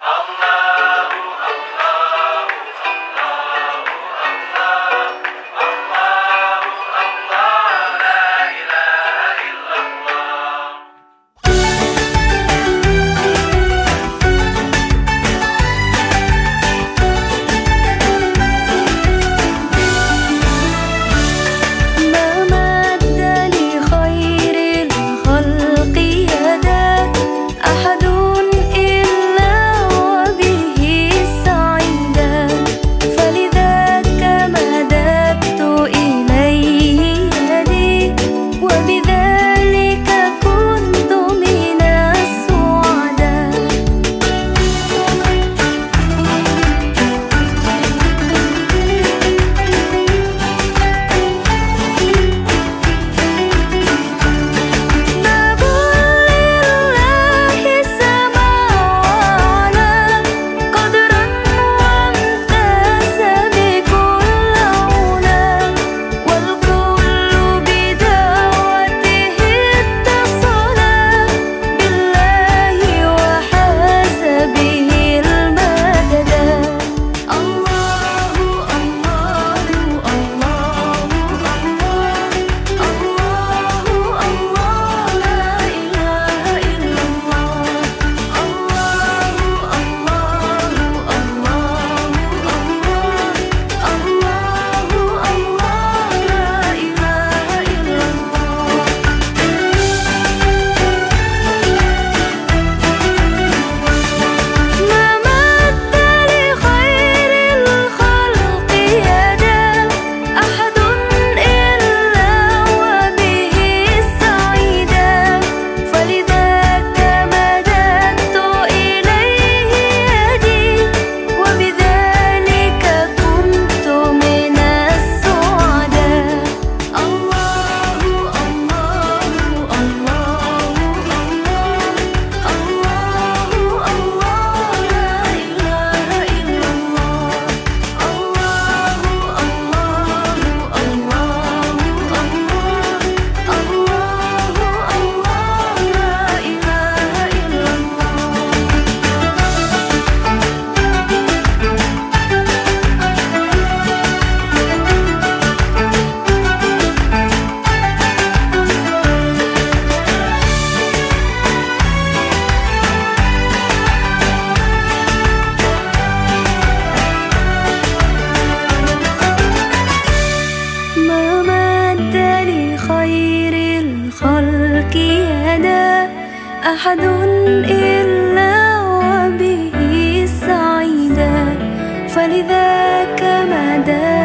I'm not أحد إلا وبه سعيدا فلذاك مدى